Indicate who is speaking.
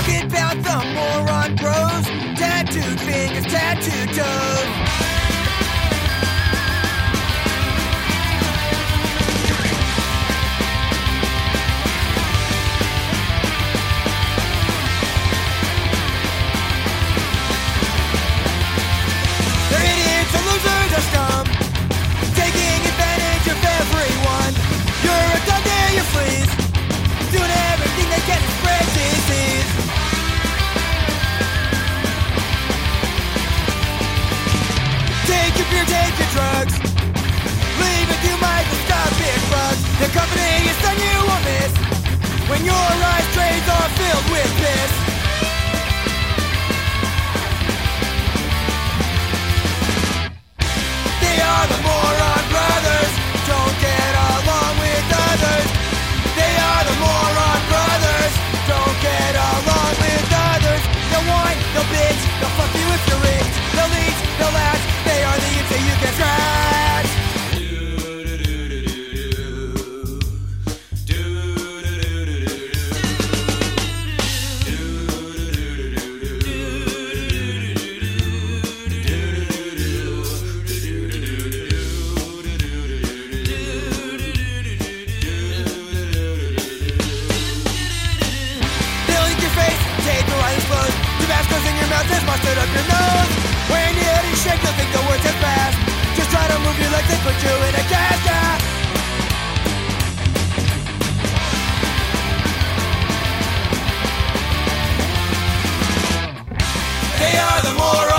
Speaker 1: Talking about the moron bros, tattooed fingers, tattooed toes. if you're taking drugs. Leave if you they put you in a casket. They are the more